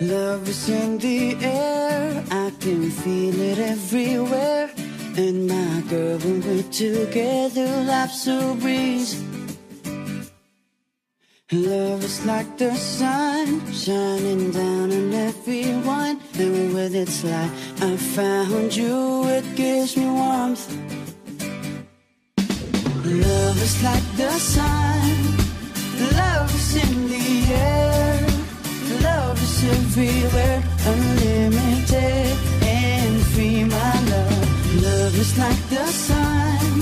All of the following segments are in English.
Love is in the air, I can feel it everywhere. And my girl, when we're together, life's so breeze. Love is like the sun shining down on everyone, and with its light, I found you. It gives me warmth. Love is like the sun, everywhere, unlimited and free. My love, love is like the sun,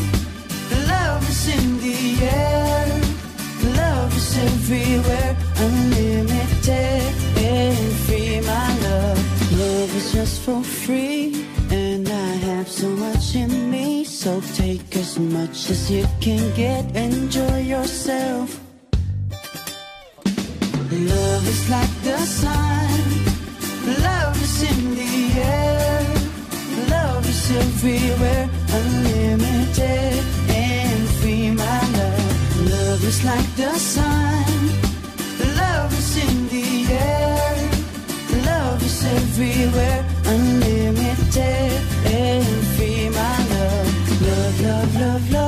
love is in the air. Love is everywhere, unlimited and free. My love, love is just for free, and I have so much in me. So take as much as you can get, enjoy yourself. Love is like the sun, love is in the air, love is everywhere, unlimited and free. My love. Love is like the sun. Love is in the air. Love is everywhere. Unlimited and free. My love. Love, love, love, love,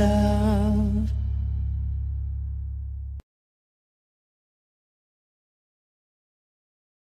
love.